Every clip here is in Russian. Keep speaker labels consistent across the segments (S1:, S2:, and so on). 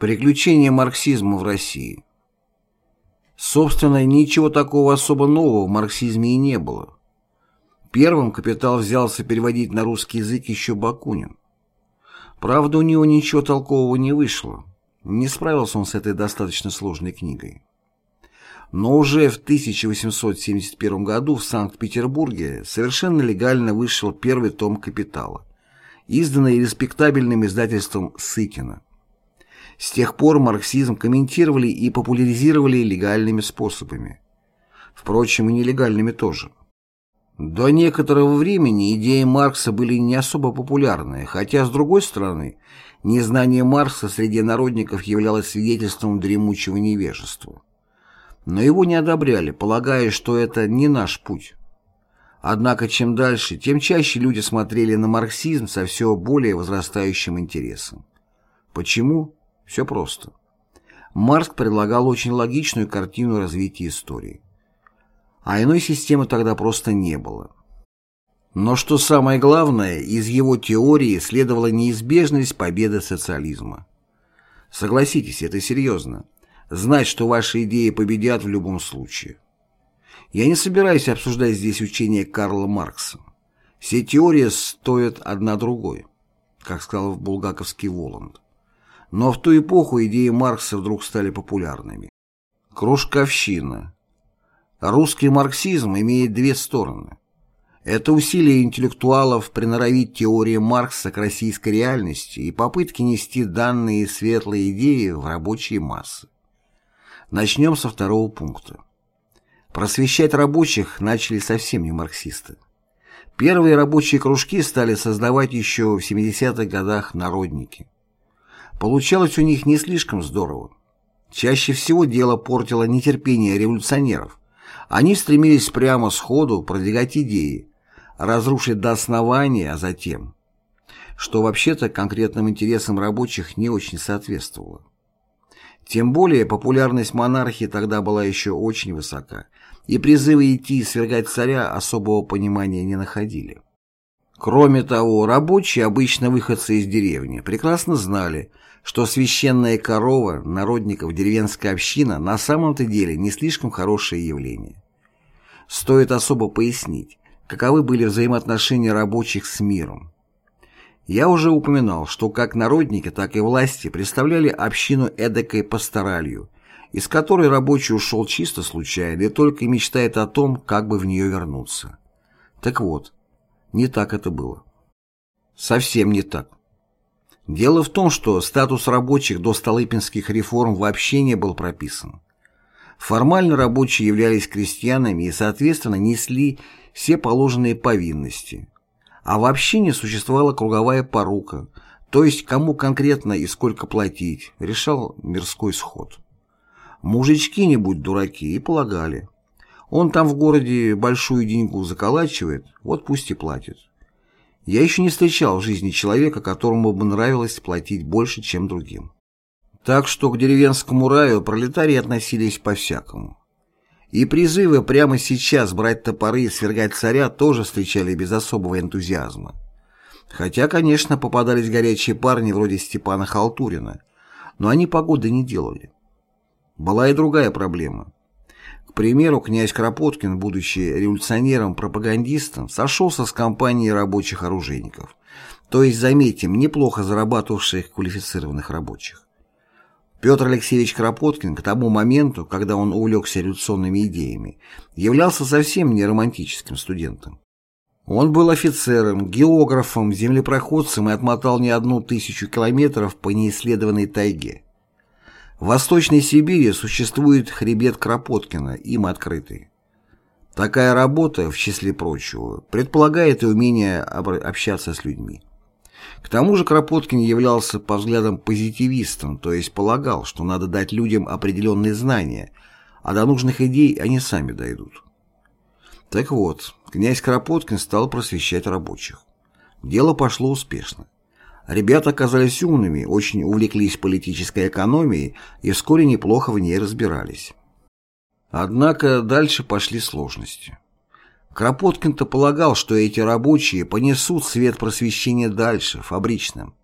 S1: Приключения марксизма в России Собственно, ничего такого особо нового в марксизме и не было. Первым «Капитал» взялся переводить на русский язык еще Бакунин. Правда, у него ничего толкового не вышло. Не справился он с этой достаточно сложной книгой. Но уже в 1871 году в Санкт-Петербурге совершенно легально вышел первый том «Капитала», изданный респектабельным издательством Сыкина. С тех пор марксизм комментировали и популяризировали легальными способами. Впрочем, и нелегальными тоже. До некоторого времени идеи Маркса были не особо популярны, хотя, с другой стороны, незнание Маркса среди народников являлось свидетельством дремучего невежества. Но его не одобряли, полагая, что это не наш путь. Однако чем дальше, тем чаще люди смотрели на марксизм со все более возрастающим интересом. Почему? Все просто. Маркс предлагал очень логичную картину развития истории. А иной системы тогда просто не было. Но что самое главное, из его теории следовала неизбежность победы социализма. Согласитесь, это серьезно. Знать, что ваши идеи победят в любом случае. Я не собираюсь обсуждать здесь учение Карла Маркса. Все теории стоят одна другой, как сказал булгаковский Воланд. Но в ту эпоху идеи Маркса вдруг стали популярными. Кружковщина. Русский марксизм имеет две стороны. Это усилия интеллектуалов приноровить теории Маркса к российской реальности и попытки нести данные светлые идеи в рабочие массы. Начнем со второго пункта. Просвещать рабочих начали совсем не марксисты. Первые рабочие кружки стали создавать еще в 70-х годах народники. Получалось у них не слишком здорово. Чаще всего дело портило нетерпение революционеров. Они стремились прямо сходу продвигать идеи, разрушить до основания, а затем, что вообще-то конкретным интересам рабочих не очень соответствовало. Тем более популярность монархии тогда была еще очень высока, и призывы идти и свергать царя особого понимания не находили. Кроме того, рабочие, обычно выходцы из деревни, прекрасно знали, что священная корова народников деревенская община на самом-то деле не слишком хорошее явление. Стоит особо пояснить, каковы были взаимоотношения рабочих с миром. Я уже упоминал, что как народники, так и власти представляли общину эдакой пасторалью, из которой рабочий ушел чисто случайно и только мечтает о том, как бы в нее вернуться. Так вот, не так это было. Совсем не так. Дело в том, что статус рабочих до Столыпинских реформ вообще не был прописан. Формально рабочие являлись крестьянами и, соответственно, несли все положенные повинности. А вообще не существовала круговая порука, то есть кому конкретно и сколько платить, решал мирской сход. Мужички, не будь дураки, и полагали. Он там в городе большую деньгу заколачивает, вот пусть и платит. Я еще не встречал в жизни человека, которому бы нравилось платить больше, чем другим. Так что к деревенскому раю пролетарии относились по-всякому. И призывы прямо сейчас брать топоры и свергать царя тоже встречали без особого энтузиазма. Хотя, конечно, попадались горячие парни вроде Степана Халтурина, но они погоды не делали. Была и другая проблема. Примеру, князь Кропоткин, будучи революционером-пропагандистом, сошелся с компанией рабочих оружейников, то есть, заметим, неплохо зарабатывавших квалифицированных рабочих. Петр Алексеевич Кропоткин к тому моменту, когда он увлекся революционными идеями, являлся совсем не романтическим студентом. Он был офицером, географом, землепроходцем и отмотал не одну тысячу километров по неисследованной тайге. В Восточной Сибири существует хребет Кропоткина, им открытый. Такая работа, в числе прочего, предполагает и умение общаться с людьми. К тому же Кропоткин являлся по взглядам позитивистом, то есть полагал, что надо дать людям определенные знания, а до нужных идей они сами дойдут. Так вот, князь Кропоткин стал просвещать рабочих. Дело пошло успешно. Ребята оказались умными, очень увлеклись политической экономией и вскоре неплохо в ней разбирались. Однако дальше пошли сложности. Кропоткин-то полагал, что эти рабочие понесут свет просвещения дальше, фабричным.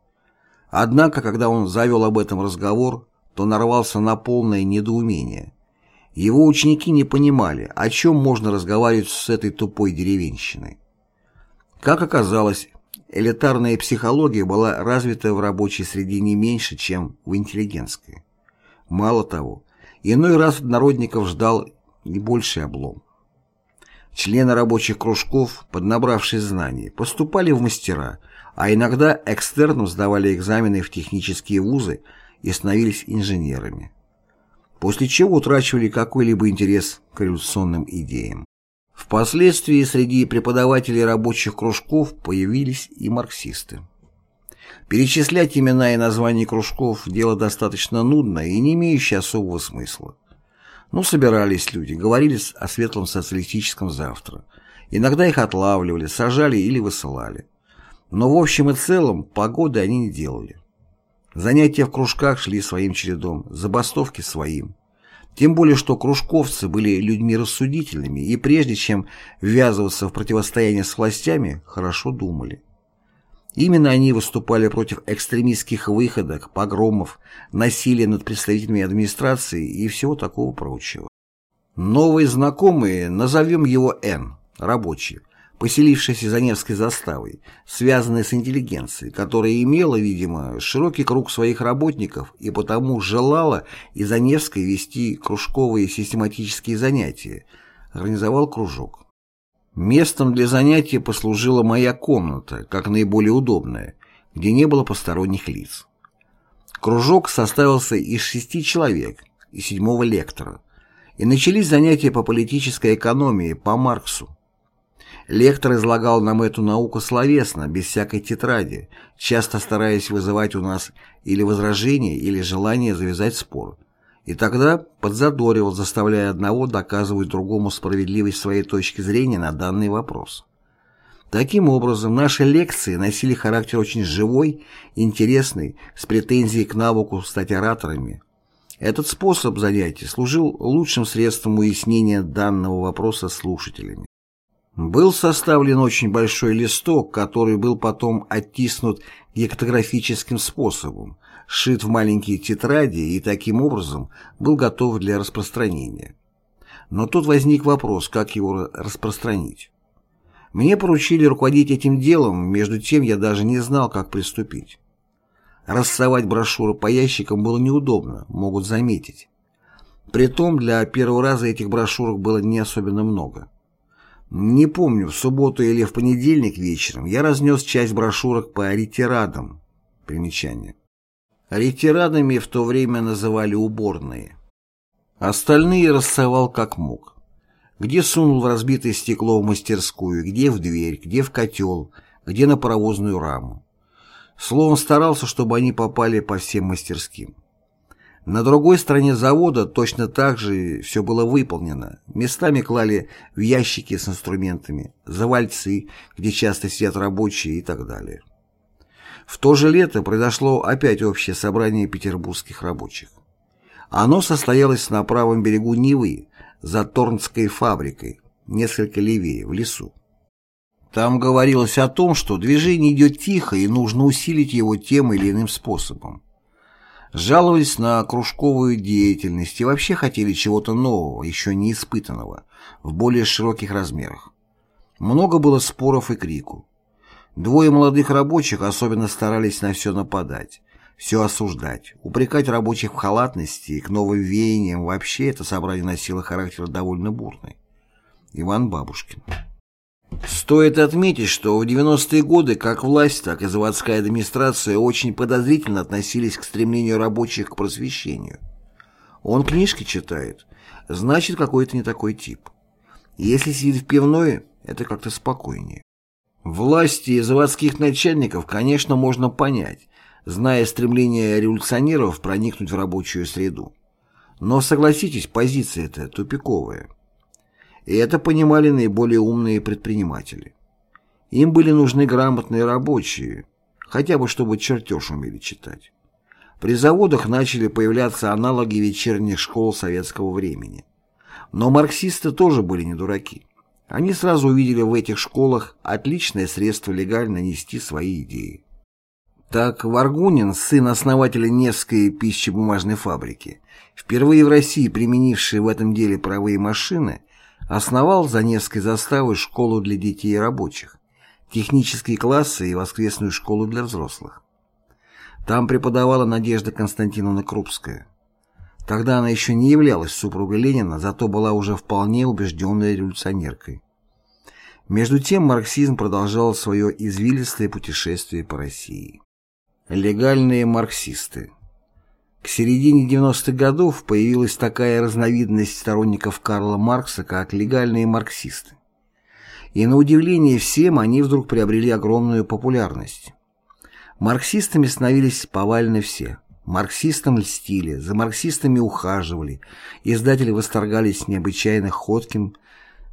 S1: Однако, когда он завел об этом разговор, то нарвался на полное недоумение. Его ученики не понимали, о чем можно разговаривать с этой тупой деревенщиной. Как оказалось, элитарная психология была развита в рабочей среде не меньше, чем в интеллигентской. Мало того, иной раз народников ждал не больший облом. Члены рабочих кружков, поднабравшие знаний, поступали в мастера, а иногда экстерном сдавали экзамены в технические вузы и становились инженерами. После чего утрачивали какой-либо интерес к революционным идеям. Впоследствии среди преподавателей рабочих кружков появились и марксисты. Перечислять имена и названия кружков – дело достаточно нудное и не имеющее особого смысла. Ну, собирались люди, говорили о светлом социалистическом завтра. Иногда их отлавливали, сажали или высылали. Но в общем и целом погоды они не делали. Занятия в кружках шли своим чередом, забастовки своим. Тем более, что кружковцы были людьми рассудительными и прежде чем ввязываться в противостояние с властями, хорошо думали. Именно они выступали против экстремистских выходок, погромов, насилия над представителями администрации и всего такого прочего. Новые знакомые, назовем его Н, рабочие, поселившиеся за Невской заставой, связанные с интеллигенцией, которая имела, видимо, широкий круг своих работников и потому желала из Невской вести кружковые систематические занятия, организовал кружок. Местом для занятия послужила моя комната, как наиболее удобная, где не было посторонних лиц. Кружок составился из шести человек и седьмого лектора, и начались занятия по политической экономии по Марксу. Лектор излагал нам эту науку словесно, без всякой тетради, часто стараясь вызывать у нас или возражение, или желание завязать спор. И тогда подзадоривал, заставляя одного доказывать другому справедливость своей точки зрения на данный вопрос. Таким образом, наши лекции носили характер очень живой, интересный, с претензией к навыку стать ораторами. Этот способ занятий служил лучшим средством уяснения данного вопроса слушателями. Был составлен очень большой листок, который был потом оттиснут гектографическим способом, сшит в маленькие тетради и таким образом был готов для распространения. Но тут возник вопрос, как его распространить. Мне поручили руководить этим делом, между тем я даже не знал, как приступить. Рассовать брошюры по ящикам было неудобно, могут заметить. Притом для первого раза этих брошюрок было не особенно много. Не помню, в субботу или в понедельник вечером я разнес часть брошюрок по ретирадам. Примечание. Ретирадами в то время называли уборные. Остальные рассовал как мог. Где сунул в разбитое стекло в мастерскую, где в дверь, где в котел, где на паровозную раму. Словом, старался, чтобы они попали по всем мастерским. На другой стороне завода точно так же все было выполнено. Местами клали в ящики с инструментами, завальцы, где часто сидят рабочие и так далее. В то же лето произошло опять общее собрание петербургских рабочих. Оно состоялось на правом берегу Невы, за Торнской фабрикой, несколько левее, в лесу. Там говорилось о том, что движение идет тихо и нужно усилить его тем или иным способом. Жаловались на кружковую деятельность и вообще хотели чего-то нового, еще не испытанного, в более широких размерах. Много было споров и крику. Двое молодых рабочих особенно старались на все нападать, все осуждать, упрекать рабочих в халатности и к новым веяниям вообще это собрание носило характер довольно бурный. Иван Бабушкин. Стоит отметить, что в 90-е годы как власть, так и заводская администрация очень подозрительно относились к стремлению рабочих к просвещению. Он книжки читает, значит какой-то не такой тип. Если сидит в пивной, это как-то спокойнее. Власти и заводских начальников, конечно, можно понять, зная стремление революционеров проникнуть в рабочую среду. Но, согласитесь, позиция эта тупиковая. И это понимали наиболее умные предприниматели. Им были нужны грамотные рабочие, хотя бы чтобы чертеж умели читать. При заводах начали появляться аналоги вечерних школ советского времени. Но марксисты тоже были не дураки. Они сразу увидели в этих школах отличное средство легально нести свои идеи. Так Варгунин, сын основателя Невской пищебумажной фабрики, впервые в России применивший в этом деле правые машины, основал за Невской заставой школу для детей и рабочих, технические классы и воскресную школу для взрослых. Там преподавала Надежда Константиновна Крупская. Тогда она еще не являлась супругой Ленина, зато была уже вполне убежденной революционеркой. Между тем марксизм продолжал свое извилистое путешествие по России. Легальные марксисты К середине 90-х годов появилась такая разновидность сторонников Карла Маркса, как легальные марксисты. И на удивление всем они вдруг приобрели огромную популярность. Марксистами становились повально все. Марксистам льстили, за марксистами ухаживали, издатели восторгались необычайно ходким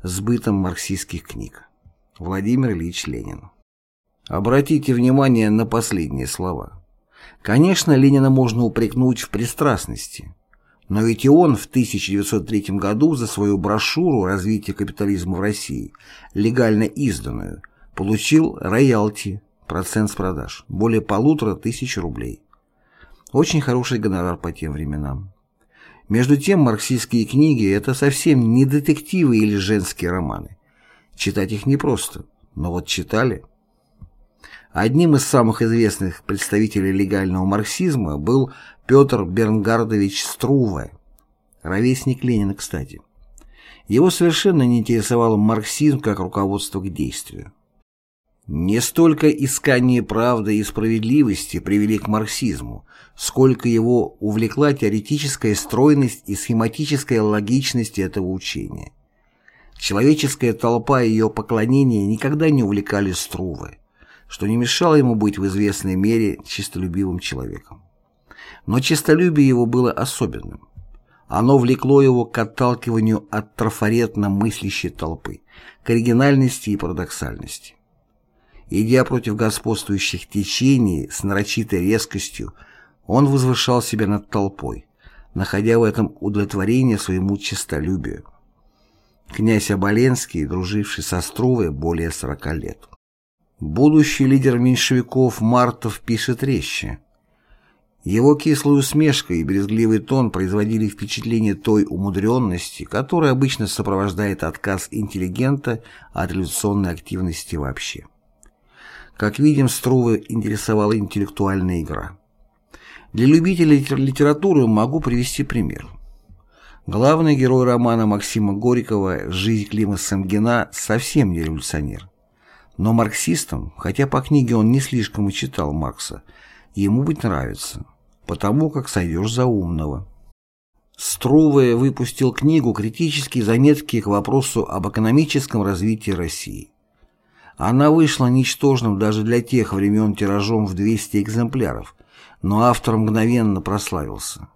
S1: сбытом марксистских книг. Владимир Ильич Ленин Обратите внимание на последние слова. Конечно, Ленина можно упрекнуть в пристрастности. Но ведь и он в 1903 году за свою брошюру «Развитие капитализма в России», легально изданную, получил роялти, процент с продаж, более полутора тысяч рублей. Очень хороший гонорар по тем временам. Между тем, марксистские книги – это совсем не детективы или женские романы. Читать их непросто, но вот читали – Одним из самых известных представителей легального марксизма был Петр Бернгардович Струве, ровесник Ленина, кстати. Его совершенно не интересовал марксизм как руководство к действию. Не столько искание правды и справедливости привели к марксизму, сколько его увлекла теоретическая стройность и схематическая логичность этого учения. Человеческая толпа и ее поклонение никогда не увлекали Струве что не мешало ему быть в известной мере честолюбивым человеком. Но честолюбие его было особенным. Оно влекло его к отталкиванию от трафаретно мыслящей толпы, к оригинальности и парадоксальности. Идя против господствующих течений с нарочитой резкостью, он возвышал себя над толпой, находя в этом удовлетворение своему честолюбию. Князь Оболенский, друживший со Струвой более сорока лет. Будущий лидер меньшевиков Мартов пишет резче. Его кислая усмешка и брезгливый тон производили впечатление той умудренности, которая обычно сопровождает отказ интеллигента от революционной активности вообще. Как видим, Струва интересовала интеллектуальная игра. Для любителей литературы могу привести пример. Главный герой романа Максима Горького «Жизнь Клима Самгина» совсем не революционер. Но марксистом, хотя по книге он не слишком и читал Маркса, ему быть нравится, потому как сойдешь за умного. Струве выпустил книгу «Критические заметки к вопросу об экономическом развитии России». Она вышла ничтожным даже для тех времен тиражом в 200 экземпляров, но автор мгновенно прославился.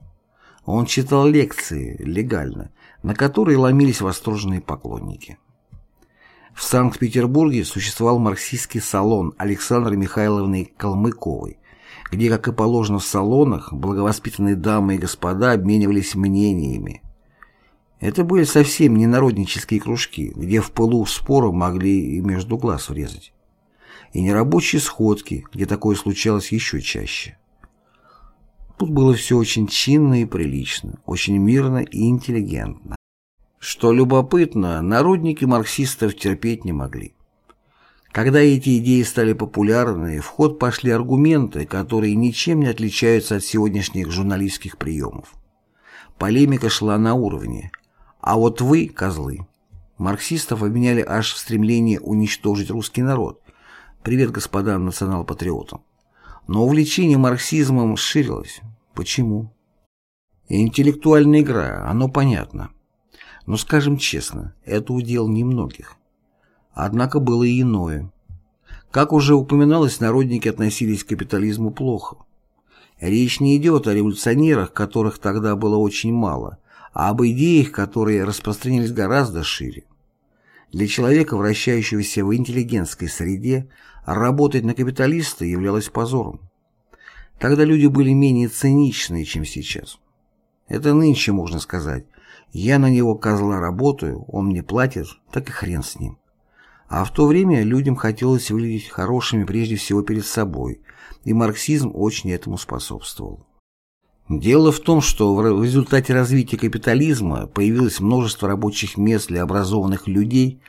S1: Он читал лекции, легально, на которые ломились восторженные поклонники. В Санкт-Петербурге существовал марксистский салон Александры Михайловны Калмыковой, где, как и положено в салонах, благовоспитанные дамы и господа обменивались мнениями. Это были совсем не народнические кружки, где в пылу спора могли и между глаз врезать. И не рабочие сходки, где такое случалось еще чаще. Тут было все очень чинно и прилично, очень мирно и интеллигентно. Что любопытно, народники марксистов терпеть не могли. Когда эти идеи стали популярны, в ход пошли аргументы, которые ничем не отличаются от сегодняшних журналистских приемов. Полемика шла на уровне «А вот вы, козлы». Марксистов обвиняли аж в стремлении уничтожить русский народ. Привет господам национал-патриотам. Но увлечение марксизмом ширилось. Почему? Интеллектуальная игра, оно понятно. Но скажем честно, это удел немногих. Однако было и иное. Как уже упоминалось, народники относились к капитализму плохо. Речь не идет о революционерах, которых тогда было очень мало, а об идеях, которые распространились гораздо шире. Для человека, вращающегося в интеллигентской среде, работать на капиталиста являлось позором. Тогда люди были менее циничны, чем сейчас. Это нынче можно сказать, я на него, козла, работаю, он мне платит, так и хрен с ним. А в то время людям хотелось выглядеть хорошими прежде всего перед собой и марксизм очень этому способствовал. Дело в том, что в результате развития капитализма появилось множество рабочих мест для образованных людей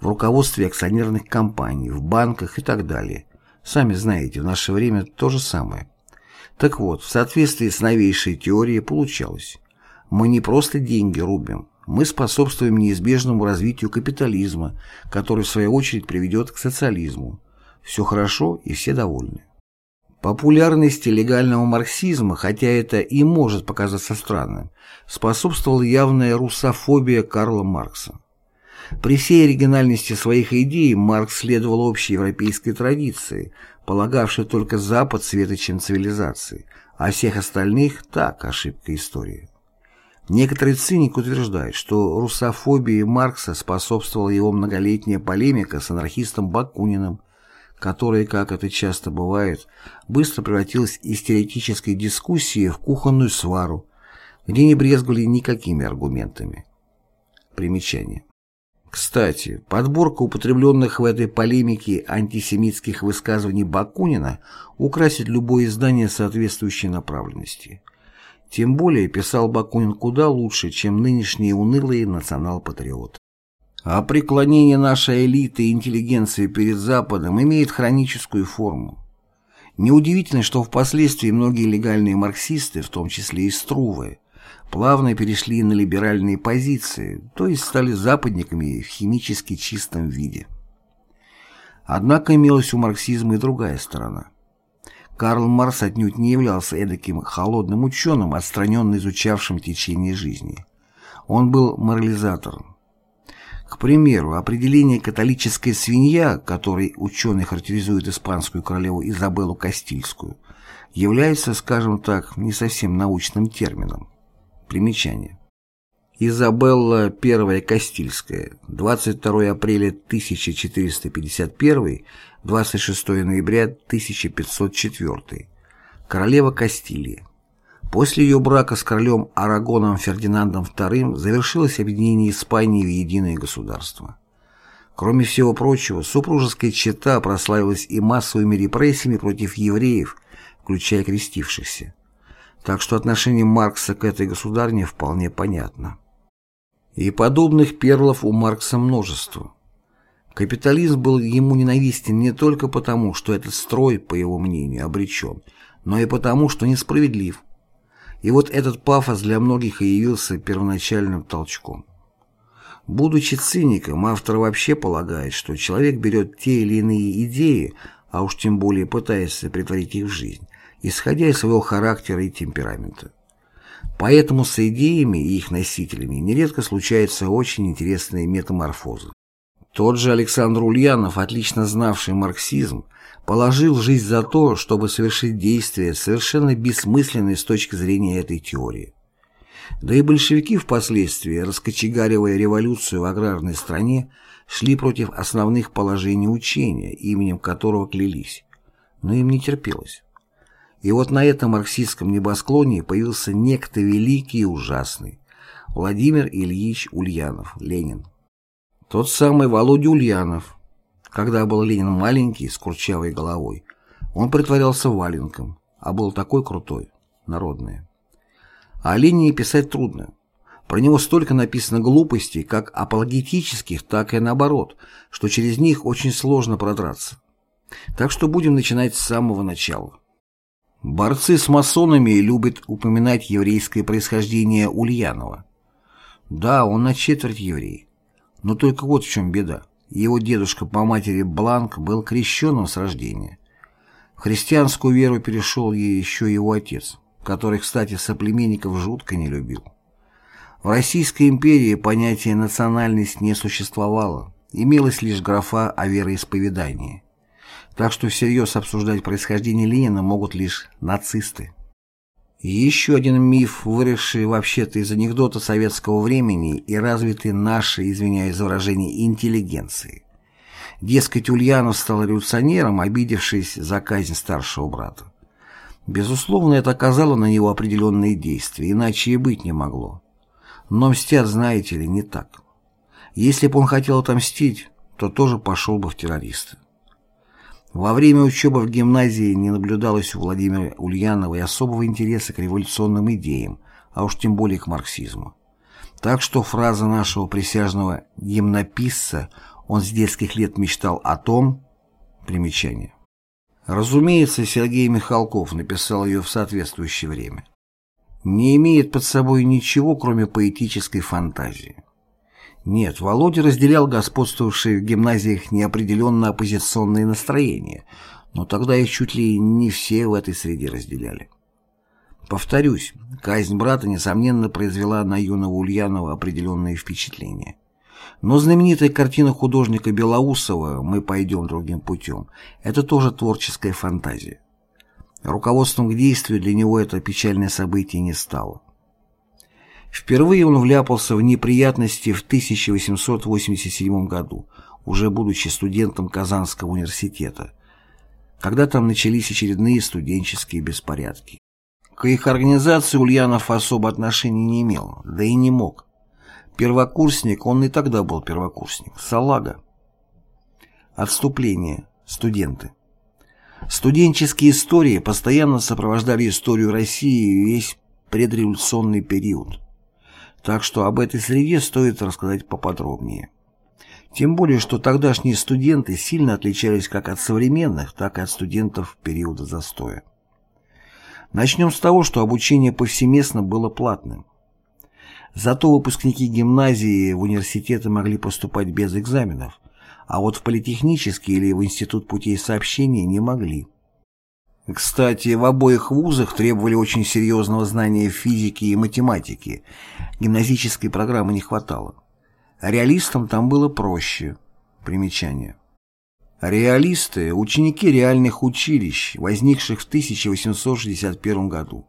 S1: в руководстве акционерных компаний, в банках и так далее. Сами знаете, в наше время то же самое. Так вот, в соответствии с новейшей теорией получалось. Мы не просто деньги рубим, мы способствуем неизбежному развитию капитализма, который в свою очередь приведет к социализму. Все хорошо и все довольны. Популярности легального марксизма, хотя это и может показаться странным, способствовала явная русофобия Карла Маркса. При всей оригинальности своих идей Маркс следовал общей европейской традиции, полагавшей только Запад светочем цивилизации, а всех остальных – так, ошибка истории. Некоторые циник утверждают, что русофобии Маркса способствовала его многолетняя полемика с анархистом Бакуниным, которая, как это часто бывает, быстро превратилась из теоретической дискуссии в кухонную свару, где не брезговали никакими аргументами. Примечание. Кстати, подборка употребленных в этой полемике антисемитских высказываний Бакунина украсит любое издание соответствующей направленности. Тем более писал Бакунин куда лучше, чем нынешние унылые национал-патриоты. А преклонение нашей элиты и интеллигенции перед Западом имеет хроническую форму. Неудивительно, что впоследствии многие легальные марксисты, в том числе и Струве, плавно перешли на либеральные позиции, то есть стали западниками в химически чистом виде. Однако имелась у марксизма и другая сторона. Карл Маркс отнюдь не являлся эдаким холодным ученым, отстраненно изучавшим течение жизни. Он был морализатором. К примеру, определение «католическая свинья», которой ученый характеризует испанскую королеву Изабеллу Кастильскую, является, скажем так, не совсем научным термином. Примечание. Изабелла I Кастильская, 22 апреля 1451, 26 ноября 1504, королева Кастилии. После ее брака с королем Арагоном Фердинандом II завершилось объединение Испании в единое государство. Кроме всего прочего, супружеская чета прославилась и массовыми репрессиями против евреев, включая крестившихся. Так что отношение Маркса к этой государне вполне понятно. И подобных перлов у Маркса множество. Капитализм был ему ненавистен не только потому, что этот строй, по его мнению, обречен, но и потому, что несправедлив, и вот этот пафос для многих и явился первоначальным толчком. Будучи циником, автор вообще полагает, что человек берет те или иные идеи, а уж тем более пытается притворить их в жизнь, исходя из своего характера и темперамента. Поэтому с идеями и их носителями нередко случаются очень интересные метаморфозы. Тот же Александр Ульянов, отлично знавший марксизм, положил жизнь за то, чтобы совершить действия, совершенно бессмысленные с точки зрения этой теории. Да и большевики впоследствии, раскочегаривая революцию в аграрной стране, шли против основных положений учения, именем которого клялись, но им не терпелось. И вот на этом марксистском небосклоне появился некто великий и ужасный Владимир Ильич Ульянов, Ленин. Тот самый Володя Ульянов, когда был Ленин маленький, с курчавой головой, он притворялся валенком, а был такой крутой, народный. А о Ленине писать трудно. Про него столько написано глупостей, как апологетических, так и наоборот, что через них очень сложно продраться. Так что будем начинать с самого начала. Борцы с масонами любят упоминать еврейское происхождение Ульянова. Да, он на четверть еврей. Но только вот в чем беда. Его дедушка по матери Бланк был крещенным с рождения. В христианскую веру перешел ей еще его отец, который, кстати, соплеменников жутко не любил. В Российской империи понятие «национальность» не существовало, имелась лишь графа о вероисповедании. Так что всерьез обсуждать происхождение Ленина могут лишь нацисты. Еще один миф, выросший вообще-то из анекдота советского времени и развитый нашей, извиняюсь за выражение, интеллигенцией. Дескать, Ульянов стал революционером, обидевшись за казнь старшего брата. Безусловно, это оказало на него определенные действия, иначе и быть не могло. Но мстят, знаете ли, не так. Если бы он хотел отомстить, то тоже пошел бы в террористы. Во время учебы в гимназии не наблюдалось у Владимира Ульянова и особого интереса к революционным идеям, а уж тем более к марксизму. Так что фраза нашего присяжного гимнописца «он с детских лет мечтал о том» примечание. Разумеется, Сергей Михалков написал ее в соответствующее время. Не имеет под собой ничего, кроме поэтической фантазии. Нет, Володя разделял господствовавшие в гимназиях неопределенно оппозиционные настроения, но тогда их чуть ли не все в этой среде разделяли. Повторюсь, казнь брата, несомненно, произвела на юного Ульянова определенные впечатления. Но знаменитая картина художника Белоусова «Мы пойдем другим путем» — это тоже творческая фантазия. Руководством к действию для него это печальное событие не стало. Впервые он вляпался в неприятности в 1887 году, уже будучи студентом Казанского университета, когда там начались очередные студенческие беспорядки. К их организации Ульянов особо отношения не имел, да и не мог. Первокурсник, он и тогда был первокурсник, салага. Отступление. Студенты. Студенческие истории постоянно сопровождали историю России весь предреволюционный период. Так что об этой среде стоит рассказать поподробнее. Тем более, что тогдашние студенты сильно отличались как от современных, так и от студентов периода застоя. Начнем с того, что обучение повсеместно было платным. Зато выпускники гимназии в университеты могли поступать без экзаменов, а вот в политехнический или в институт путей сообщения не могли. Кстати, в обоих вузах требовали очень серьезного знания физики и математики. Гимназической программы не хватало. Реалистам там было проще. Примечание. Реалисты – ученики реальных училищ, возникших в 1861 году.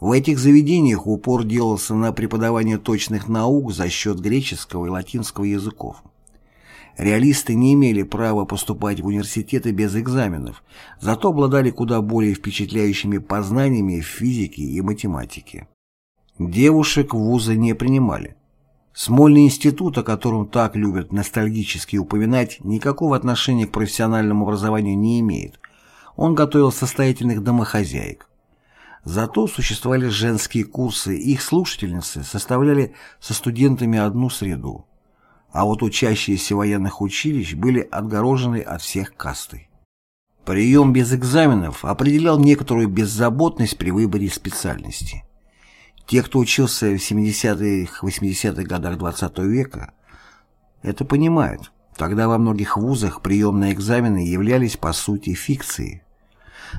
S1: В этих заведениях упор делался на преподавание точных наук за счет греческого и латинского языков. Реалисты не имели права поступать в университеты без экзаменов, зато обладали куда более впечатляющими познаниями в физике и математике. Девушек в вузы не принимали. Смольный институт, о котором так любят ностальгически упоминать, никакого отношения к профессиональному образованию не имеет. Он готовил состоятельных домохозяек. Зато существовали женские курсы, их слушательницы составляли со студентами одну среду а вот учащиеся военных училищ были отгорожены от всех касты. Прием без экзаменов определял некоторую беззаботность при выборе специальности. Те, кто учился в 70-80-х годах XX -го века, это понимают. Тогда во многих вузах приемные экзамены являлись по сути фикцией.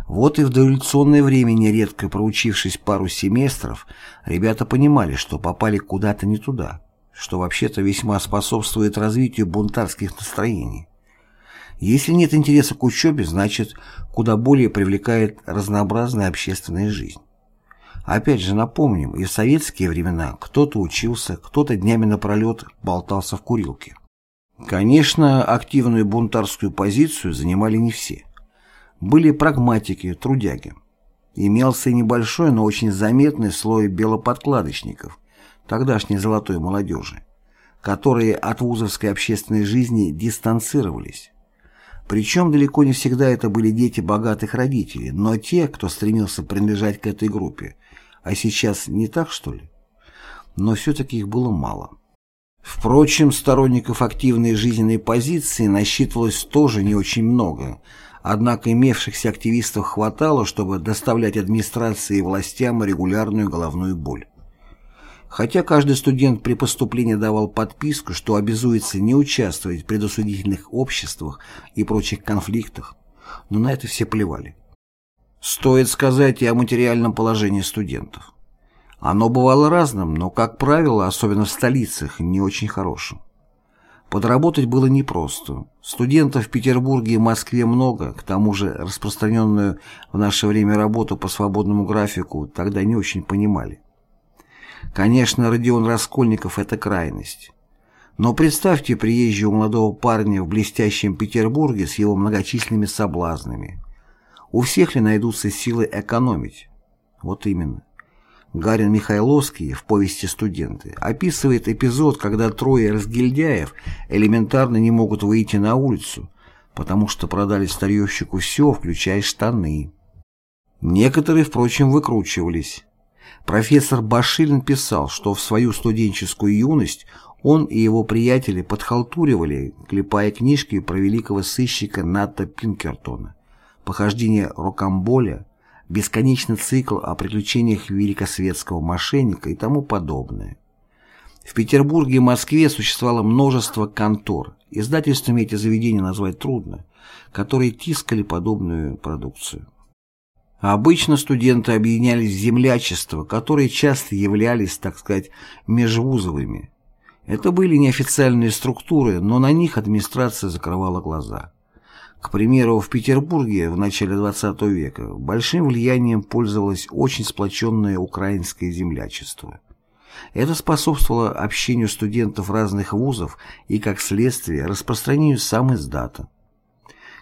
S1: Вот и в дореволюционное время, нередко проучившись пару семестров, ребята понимали, что попали куда-то не туда что вообще-то весьма способствует развитию бунтарских настроений. Если нет интереса к учебе, значит, куда более привлекает разнообразная общественная жизнь. Опять же напомним, и в советские времена кто-то учился, кто-то днями напролет болтался в курилке. Конечно, активную бунтарскую позицию занимали не все. Были прагматики, трудяги. Имелся небольшой, но очень заметный слой белоподкладочников – тогдашней золотой молодежи, которые от вузовской общественной жизни дистанцировались. Причем далеко не всегда это были дети богатых родителей, но те, кто стремился принадлежать к этой группе. А сейчас не так, что ли? Но все-таки их было мало. Впрочем, сторонников активной жизненной позиции насчитывалось тоже не очень много, однако имевшихся активистов хватало, чтобы доставлять администрации и властям регулярную головную боль. Хотя каждый студент при поступлении давал подписку, что обязуется не участвовать в предосудительных обществах и прочих конфликтах, но на это все плевали. Стоит сказать и о материальном положении студентов. Оно бывало разным, но, как правило, особенно в столицах, не очень хорошим. Подработать было непросто. Студентов в Петербурге и Москве много, к тому же распространенную в наше время работу по свободному графику тогда не очень понимали. Конечно, Родион Раскольников – это крайность. Но представьте приезжего молодого парня в блестящем Петербурге с его многочисленными соблазнами. У всех ли найдутся силы экономить? Вот именно. Гарин Михайловский в повести «Студенты» описывает эпизод, когда трое разгильдяев элементарно не могут выйти на улицу, потому что продали старьевщику все, включая штаны. Некоторые, впрочем, выкручивались. Профессор Башилин писал, что в свою студенческую юность он и его приятели подхалтуривали, клепая книжки про великого сыщика Ната Пинкертона, похождение Рокамболя, бесконечный цикл о приключениях великосветского мошенника и тому подобное. В Петербурге и Москве существовало множество контор, издательствами эти заведения назвать трудно, которые тискали подобную продукцию. Обычно студенты объединялись в землячество, которые часто являлись, так сказать, межвузовыми. Это были неофициальные структуры, но на них администрация закрывала глаза. К примеру, в Петербурге в начале XX века большим влиянием пользовалось очень сплоченное украинское землячество. Это способствовало общению студентов разных вузов и, как следствие, распространению сам издата.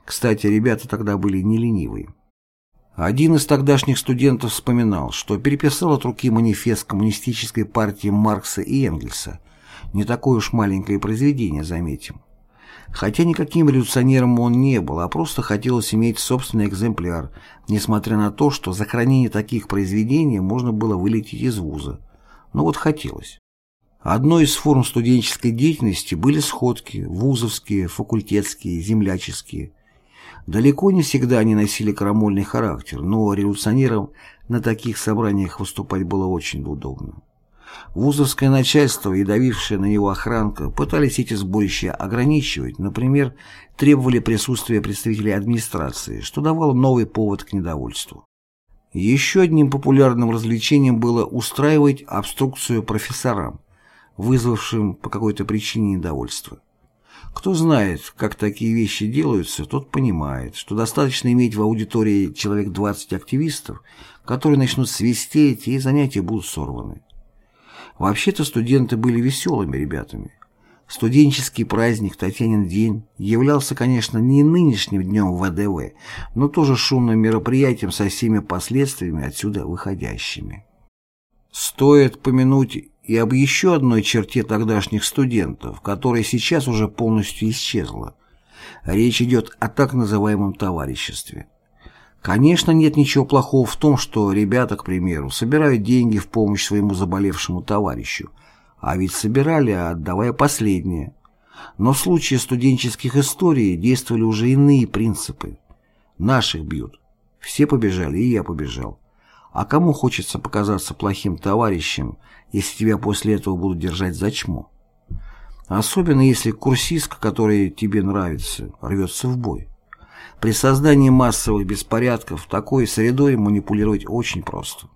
S1: Кстати, ребята тогда были не ленивые. Один из тогдашних студентов вспоминал, что переписал от руки манифест коммунистической партии Маркса и Энгельса. Не такое уж маленькое произведение, заметим. Хотя никаким революционером он не был, а просто хотелось иметь собственный экземпляр, несмотря на то, что за хранение таких произведений можно было вылететь из вуза. Но вот хотелось. Одной из форм студенческой деятельности были сходки, вузовские, факультетские, земляческие. Далеко не всегда они носили крамольный характер, но революционерам на таких собраниях выступать было очень удобно. Вузовское начальство и давившая на него охранка пытались эти сборища ограничивать, например, требовали присутствия представителей администрации, что давало новый повод к недовольству. Еще одним популярным развлечением было устраивать обструкцию профессорам, вызвавшим по какой-то причине недовольство. Кто знает, как такие вещи делаются, тот понимает, что достаточно иметь в аудитории человек 20 активистов, которые начнут свистеть, и занятия будут сорваны. Вообще-то студенты были веселыми ребятами. Студенческий праздник «Татьянин день» являлся, конечно, не нынешним днем ВДВ, но тоже шумным мероприятием со всеми последствиями отсюда выходящими. Стоит помянуть и об еще одной черте тогдашних студентов, которая сейчас уже полностью исчезла. Речь идет о так называемом товариществе. Конечно, нет ничего плохого в том, что ребята, к примеру, собирают деньги в помощь своему заболевшему товарищу, а ведь собирали, отдавая последнее. Но в случае студенческих историй действовали уже иные принципы. Наших бьют. Все побежали, и я побежал. А кому хочется показаться плохим товарищем, если тебя после этого будут держать за чмо? Особенно если курсистка, которая тебе нравится, рвется в бой. При создании массовых беспорядков такой средой манипулировать очень просто.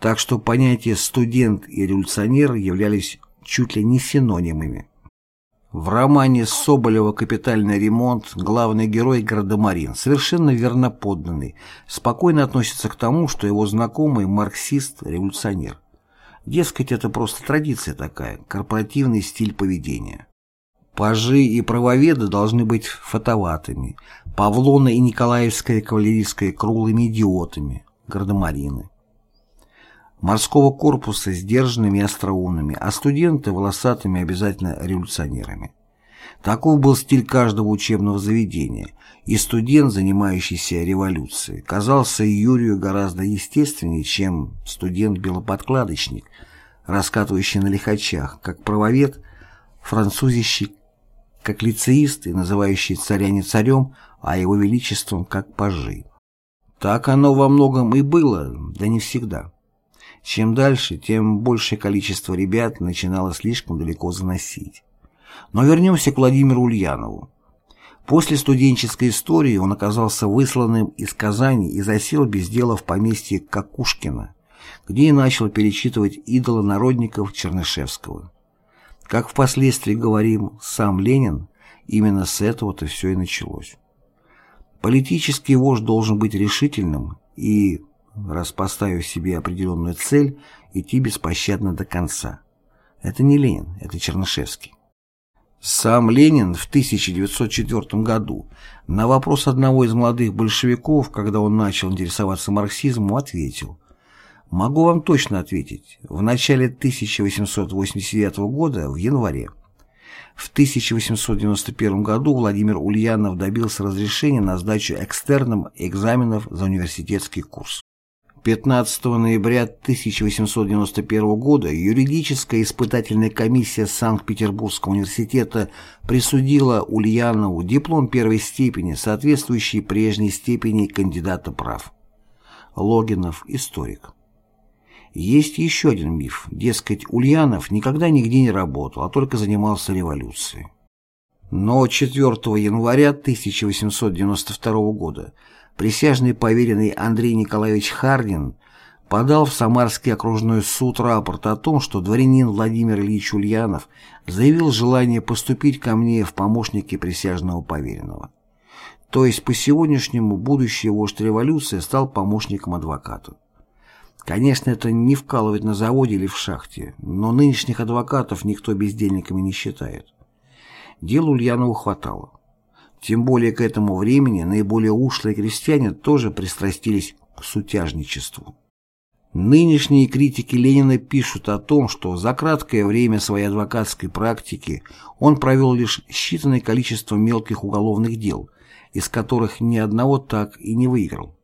S1: Так что понятия «студент» и «революционер» являлись чуть ли не синонимами. В романе Соболева «Капитальный ремонт» главный герой Градомарин, совершенно верноподданный, спокойно относится к тому, что его знакомый марксист-революционер. Дескать, это просто традиция такая, корпоративный стиль поведения. Пажи и правоведы должны быть фотоватыми, Павлона и Николаевская кавалерийская круглыми идиотами, гардемарины. Морского корпуса сдержанными и остроумными, а студенты волосатыми обязательно революционерами. Таков был стиль каждого учебного заведения, и студент, занимающийся революцией, казался Юрию гораздо естественнее, чем студент-белоподкладочник, раскатывающий на лихачах, как правовед, французящий как лицеист и называющий царя не царем, а его величеством как пажи. Так оно во многом и было, да не всегда. Чем дальше, тем большее количество ребят начинало слишком далеко заносить. Но вернемся к Владимиру Ульянову. После студенческой истории он оказался высланным из Казани и засел без дела в поместье Какушкина, где и начал перечитывать идола народников Чернышевского. Как впоследствии говорим сам Ленин, именно с этого-то все и началось. Политический вождь должен быть решительным и, раз поставив себе определенную цель, идти беспощадно до конца. Это не Ленин, это Чернышевский. Сам Ленин в 1904 году на вопрос одного из молодых большевиков, когда он начал интересоваться марксизмом, ответил – Могу вам точно ответить. В начале 1889 года, в январе. В 1891 году Владимир Ульянов добился разрешения на сдачу экстерном экзаменов за университетский курс. 15 ноября 1891 года юридическая испытательная комиссия Санкт-Петербургского университета присудила Ульянову диплом первой степени, соответствующий прежней степени кандидата прав. Логинов, историк. Есть еще один миф, дескать, Ульянов никогда нигде не работал, а только занимался революцией. Но 4 января 1892 года присяжный поверенный Андрей Николаевич Хардин подал в Самарский окружной суд рапорт о том, что дворянин Владимир Ильич Ульянов заявил желание поступить ко мне в помощники присяжного поверенного. То есть по сегодняшнему будущий вождь революции стал помощником адвоката. Конечно, это не вкалывать на заводе или в шахте, но нынешних адвокатов никто бездельниками не считает. Дел Ульянову хватало. Тем более к этому времени наиболее ушлые крестьяне тоже пристрастились к сутяжничеству. Нынешние критики Ленина пишут о том, что за краткое время своей адвокатской практики он провел лишь считанное количество мелких уголовных дел, из которых ни одного так и не выиграл.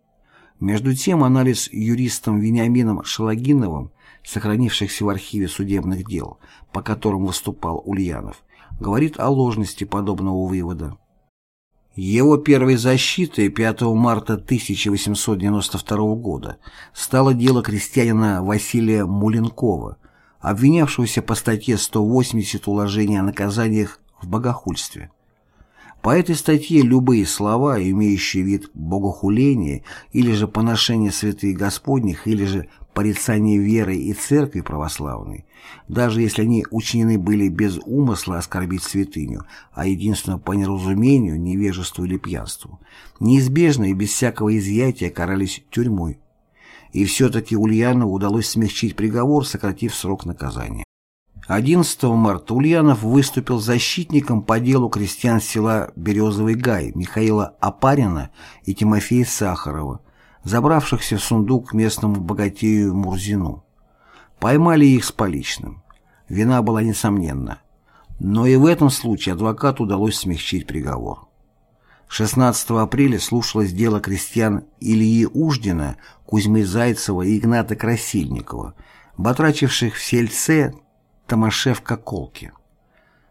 S1: Между тем анализ юристом Вениамином Шалагиновым, сохранившихся в архиве судебных дел, по которым выступал Ульянов, говорит о ложности подобного вывода. Его первой защитой 5 марта 1892 года стало дело крестьянина Василия Муленкова, обвинявшегося по статье 180 уложения о наказаниях в богохульстве. По этой статье любые слова, имеющие вид богохуления или же поношения святых Господних, или же порицание веры и церкви православной, даже если они учинены были без умысла оскорбить святыню, а единственно по неразумению, невежеству или пьянству, неизбежно и без всякого изъятия карались тюрьмой. И все-таки Ульянову удалось смягчить приговор, сократив срок наказания. 11 марта Ульянов выступил защитником по делу крестьян села Березовый Гай Михаила Апарина и Тимофея Сахарова, забравшихся в сундук местному богатею Мурзину. Поймали их с поличным. Вина была несомненна. Но и в этом случае адвокату удалось смягчить приговор. 16 апреля слушалось дело крестьян Ильи Уждина, Кузьмы Зайцева и Игната Красильникова, батрачивших в сельце Томашевка-Колки.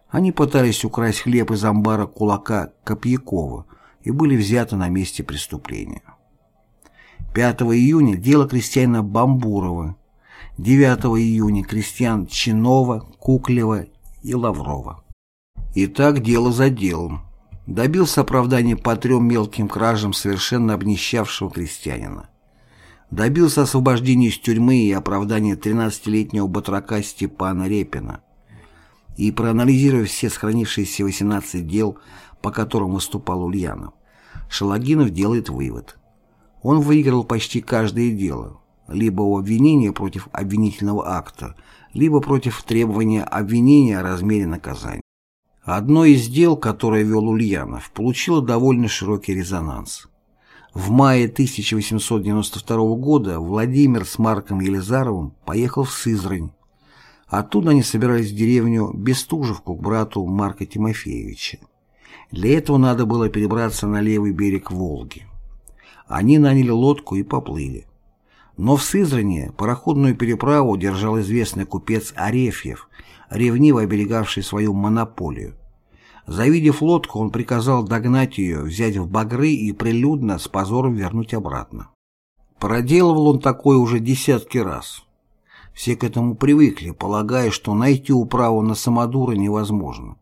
S1: Они пытались украсть хлеб из амбара кулака Копьякова и были взяты на месте преступления. 5 июня дело крестьянина Бамбурова, 9 июня крестьян Чинова, Куклева и Лаврова. И так дело за делом. Добился оправдания по трем мелким кражам совершенно обнищавшего крестьянина добился освобождения из тюрьмы и оправдания 13-летнего батрака Степана Репина. И проанализируя все сохранившиеся 18 дел, по которым выступал Ульянов, Шалагинов делает вывод. Он выиграл почти каждое дело, либо у обвинения против обвинительного акта, либо против требования обвинения о размере наказания. Одно из дел, которое вел Ульянов, получило довольно широкий резонанс. В мае 1892 года Владимир с Марком Елизаровым поехал в Сызрань. Оттуда они собирались в деревню Бестужевку к брату Марка Тимофеевича. Для этого надо было перебраться на левый берег Волги. Они наняли лодку и поплыли. Но в Сызране пароходную переправу держал известный купец Арефьев, ревниво оберегавший свою монополию. Завидев лодку, он приказал догнать ее, взять в багры и прилюдно с позором вернуть обратно. Проделывал он такое уже десятки раз. Все к этому привыкли, полагая, что найти управу на самодура невозможно.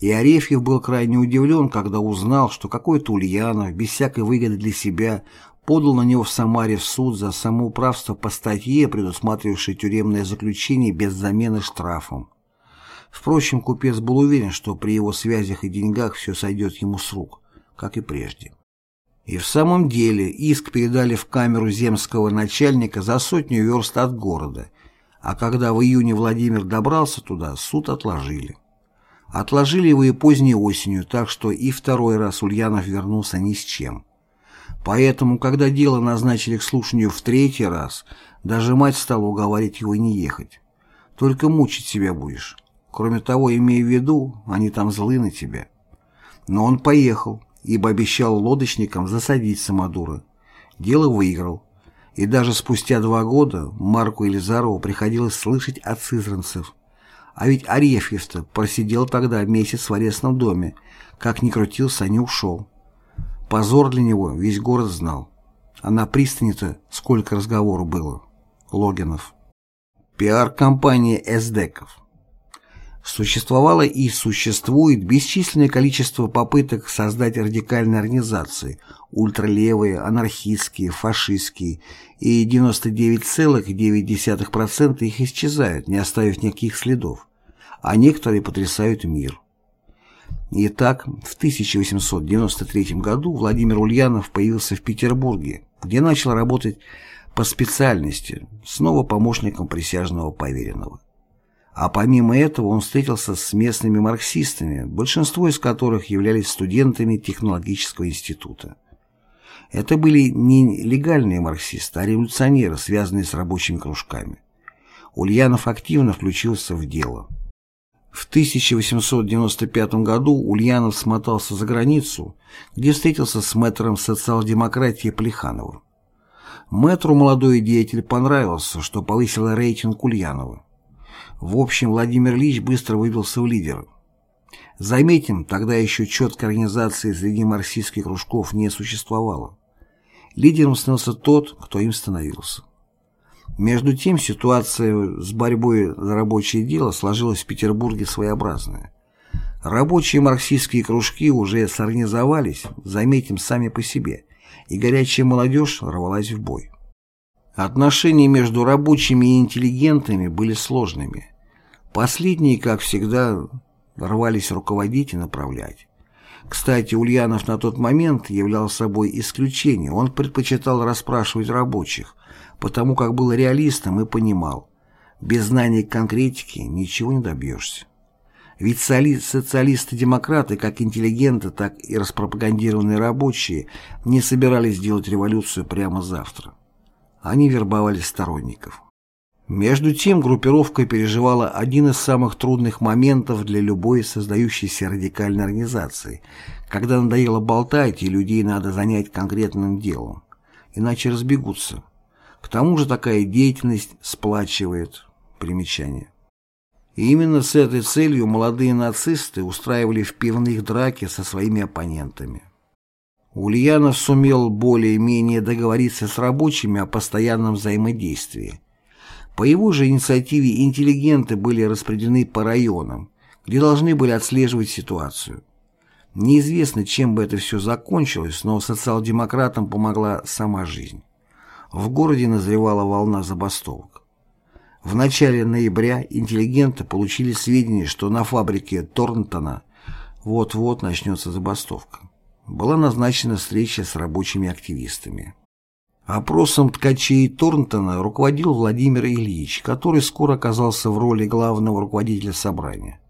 S1: И Арефьев был крайне удивлен, когда узнал, что какой-то Ульянов, без всякой выгоды для себя, подал на него в Самаре в суд за самоуправство по статье, предусматривавшей тюремное заключение без замены штрафом. Впрочем, купец был уверен, что при его связях и деньгах все сойдет ему с рук, как и прежде. И в самом деле иск передали в камеру земского начальника за сотню верст от города, а когда в июне Владимир добрался туда, суд отложили. Отложили его и поздней осенью, так что и второй раз Ульянов вернулся ни с чем. Поэтому, когда дело назначили к слушанию в третий раз, даже мать стала уговаривать его не ехать. «Только мучить себя будешь». Кроме того, имея в виду, они там злы на тебя. Но он поехал, ибо обещал лодочникам засадить Самодура. Дело выиграл. И даже спустя два года Марку Елизарову приходилось слышать от сызранцев. А ведь Арефьев-то просидел тогда месяц в арестном доме. Как ни крутился, не ушел. Позор для него весь город знал. А на пристани-то сколько разговору было. Логинов. Пиар-компания эсдеков. Существовало и существует бесчисленное количество попыток создать радикальные организации, ультралевые, анархистские, фашистские, и 99,9% их исчезают, не оставив никаких следов, а некоторые потрясают мир. Итак, в 1893 году Владимир Ульянов появился в Петербурге, где начал работать по специальности, снова помощником присяжного поверенного. А помимо этого он встретился с местными марксистами, большинство из которых являлись студентами технологического института. Это были не легальные марксисты, а революционеры, связанные с рабочими кружками. Ульянов активно включился в дело. В 1895 году Ульянов смотался за границу, где встретился с мэтром социал-демократии Плехановым. Мэтру молодой деятель понравился, что повысило рейтинг Ульянова. В общем, Владимир Ильич быстро выбился в лидеры. Заметим, тогда еще четкой организации среди марксистских кружков не существовало. Лидером становился тот, кто им становился. Между тем, ситуация с борьбой за рабочее дело сложилась в Петербурге своеобразная. Рабочие марксистские кружки уже сорганизовались, заметим, сами по себе, и горячая молодежь рвалась в бой. Отношения между рабочими и интеллигентами были сложными. Последние, как всегда, рвались руководить и направлять. Кстати, Ульянов на тот момент являл собой исключение. Он предпочитал расспрашивать рабочих, потому как был реалистом и понимал, без знаний конкретики ничего не добьешься. Ведь социалисты-демократы, как интеллигенты, так и распропагандированные рабочие, не собирались делать революцию прямо завтра. Они вербовали сторонников. Между тем группировка переживала один из самых трудных моментов для любой создающейся радикальной организации, когда надоело болтать и людей надо занять конкретным делом, иначе разбегутся. К тому же такая деятельность сплачивает. Примечание. И именно с этой целью молодые нацисты устраивали в пивных драки со своими оппонентами. Ульянов сумел более-менее договориться с рабочими о постоянном взаимодействии. По его же инициативе интеллигенты были распределены по районам, где должны были отслеживать ситуацию. Неизвестно, чем бы это все закончилось, но социал-демократам помогла сама жизнь. В городе назревала волна забастовок. В начале ноября интеллигенты получили сведения, что на фабрике Торнтона вот-вот начнется забастовка была назначена встреча с рабочими активистами. Опросом ткачей Торнтона руководил Владимир Ильич, который скоро оказался в роли главного руководителя собрания.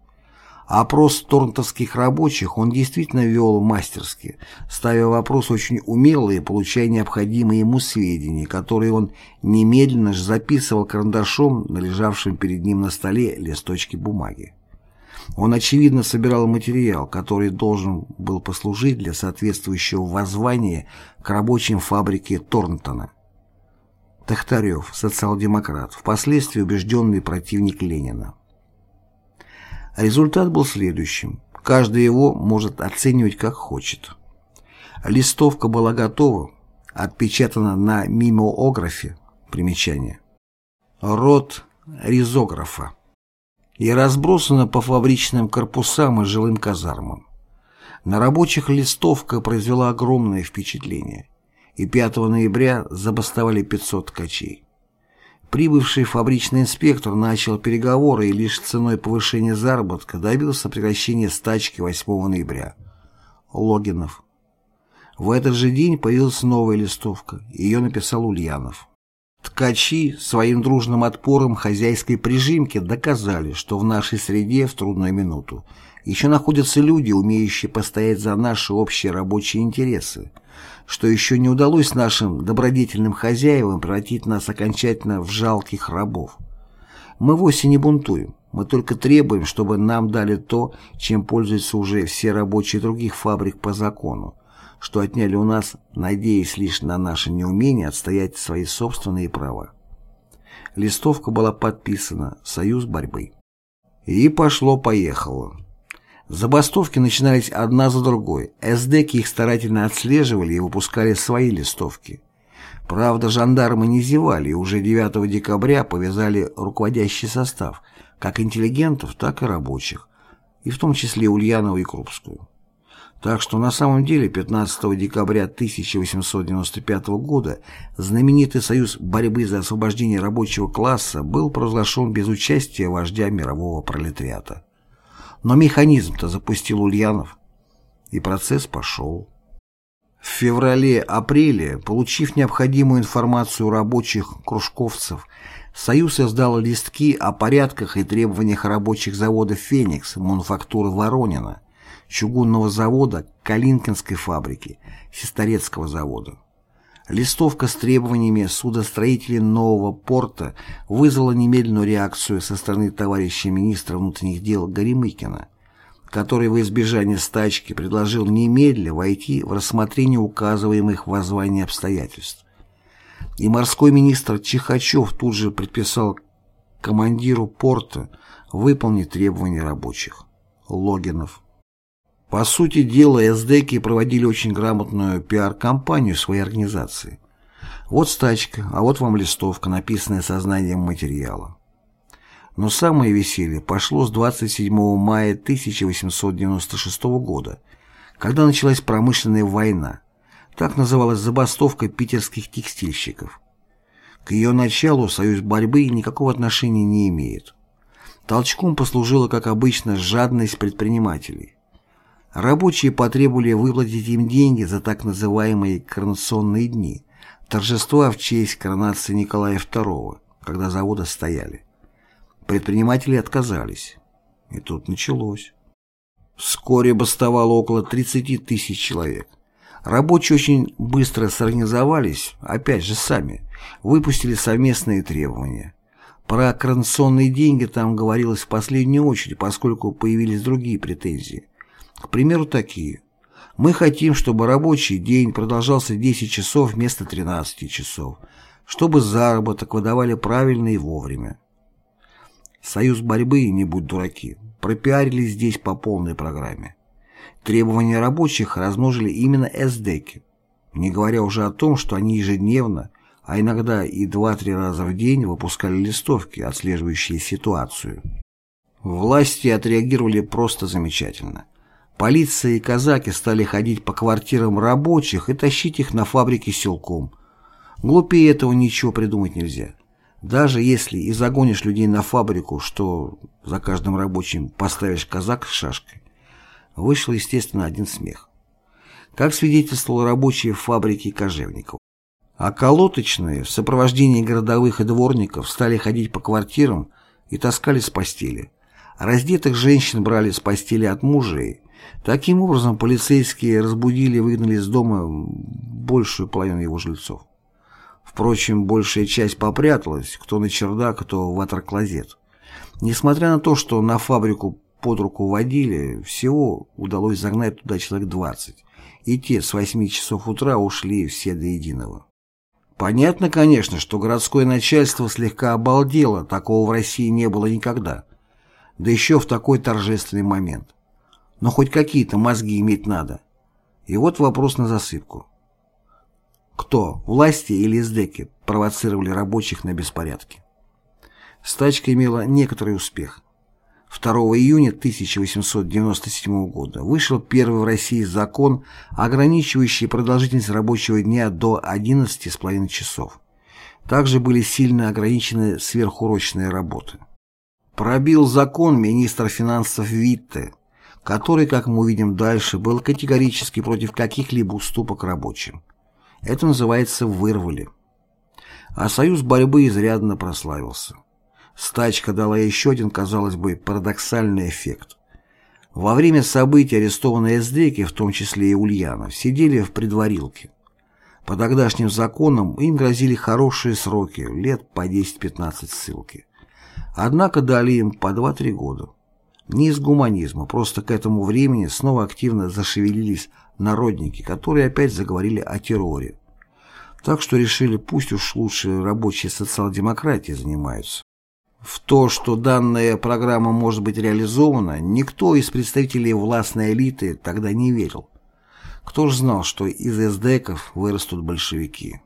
S1: Опрос торнтовских рабочих он действительно вел мастерски, ставя вопрос очень умело и получая необходимые ему сведения, которые он немедленно же записывал карандашом на лежавшем перед ним на столе листочке бумаги. Он, очевидно, собирал материал, который должен был послужить для соответствующего воззвания к рабочим фабрике Торнтона. Тахтарев, социал-демократ, впоследствии убежденный противник Ленина. Результат был следующим. Каждый его может оценивать как хочет. Листовка была готова, отпечатана на мимеографе, примечание. Род ризографа и разбросана по фабричным корпусам и жилым казармам. На рабочих листовка произвела огромное впечатление, и 5 ноября забастовали 500 ткачей. Прибывший фабричный инспектор начал переговоры и лишь ценой повышения заработка добился прекращения стачки 8 ноября. Логинов. В этот же день появилась новая листовка, ее написал Ульянов. Ткачи своим дружным отпором хозяйской прижимки доказали, что в нашей среде в трудную минуту еще находятся люди, умеющие постоять за наши общие рабочие интересы, что еще не удалось нашим добродетельным хозяевам превратить нас окончательно в жалких рабов. Мы вовсе не бунтуем. Мы только требуем, чтобы нам дали то, чем пользуются уже все рабочие других фабрик по закону, что отняли у нас, надеясь лишь на наше неумение отстоять свои собственные права. Листовка была подписана «Союз борьбы». И пошло-поехало. Забастовки начинались одна за другой. эсдеки их старательно отслеживали и выпускали свои листовки. Правда, жандармы не зевали и уже 9 декабря повязали руководящий состав, как интеллигентов, так и рабочих, и в том числе Ульянову и Крупскую. Так что на самом деле 15 декабря 1895 года знаменитый союз борьбы за освобождение рабочего класса был провозглашен без участия вождя мирового пролетариата. Но механизм-то запустил Ульянов, и процесс пошел. В феврале-апреле, получив необходимую информацию рабочих кружковцев, Союз издал листки о порядках и требованиях рабочих заводов «Феникс», мануфактуры Воронина, чугунного завода, Калинкинской фабрики, Сестрорецкого завода. Листовка с требованиями судостроителей нового порта вызвала немедленную реакцию со стороны товарища министра внутренних дел Горемыкина, который во избежание стачки предложил немедля войти в рассмотрение указываемых в воззвании обстоятельств. И морской министр Чихачев тут же предписал командиру порта выполнить требования рабочих. Логинов. По сути дела, эсдеки проводили очень грамотную пиар-компанию своей организации. Вот стачка, а вот вам листовка, написанная сознанием материала. Но самое веселье пошло с 27 мая 1896 года, когда началась промышленная война. Так называлась забастовка питерских текстильщиков. К ее началу союз борьбы никакого отношения не имеет. Толчком послужила, как обычно, жадность предпринимателей. Рабочие потребовали выплатить им деньги за так называемые коронационные дни, торжества в честь коронации Николая II, когда заводы стояли. Предприниматели отказались. И тут началось. Вскоре бастовало около 30 тысяч человек. Рабочие очень быстро сорганизовались, опять же сами, выпустили совместные требования. Про коронационные деньги там говорилось в последнюю очередь, поскольку появились другие претензии – к примеру, такие. Мы хотим, чтобы рабочий день продолжался 10 часов вместо 13 часов, чтобы заработок выдавали правильно и вовремя. Союз борьбы, не будь дураки, пропиарили здесь по полной программе. Требования рабочих размножили именно эсдеки, не говоря уже о том, что они ежедневно, а иногда и 2-3 раза в день выпускали листовки, отслеживающие ситуацию. Власти отреагировали просто замечательно – Полиция и казаки стали ходить по квартирам рабочих и тащить их на фабрики силком. Глупее этого ничего придумать нельзя. Даже если и загонишь людей на фабрику, что за каждым рабочим поставишь казак с шашкой, вышел, естественно, один смех. Как свидетельствовал рабочие фабрики кожевников. А колоточные в сопровождении городовых и дворников стали ходить по квартирам и таскали с постели. Раздетых женщин брали с постели от мужей, Таким образом, полицейские разбудили и выгнали из дома большую половину его жильцов. Впрочем, большая часть попряталась, кто на чердак, кто в ватерклозет. Несмотря на то, что на фабрику под руку водили, всего удалось загнать туда человек 20, и те с 8 часов утра ушли все до единого. Понятно, конечно, что городское начальство слегка обалдело, такого в России не было никогда. Да еще в такой торжественный момент. Но хоть какие-то мозги иметь надо. И вот вопрос на засыпку. Кто, власти или эсдеки, провоцировали рабочих на беспорядки? Стачка имела некоторый успех. 2 июня 1897 года вышел первый в России закон, ограничивающий продолжительность рабочего дня до 11,5 часов. Также были сильно ограничены сверхурочные работы. Пробил закон министр финансов Витте, который, как мы увидим дальше, был категорически против каких-либо уступок рабочим. Это называется «вырвали». А союз борьбы изрядно прославился. Стачка дала еще один, казалось бы, парадоксальный эффект. Во время событий арестованные эсдеки, в том числе и Ульянов, сидели в предварилке. По тогдашним законам им грозили хорошие сроки, лет по 10-15 ссылки. Однако дали им по 2-3 года. Не из гуманизма, просто к этому времени снова активно зашевелились народники, которые опять заговорили о терроре. Так что решили, пусть уж лучше рабочие социал-демократии занимаются. В то, что данная программа может быть реализована, никто из представителей властной элиты тогда не верил. Кто ж знал, что из эсдеков вырастут большевики?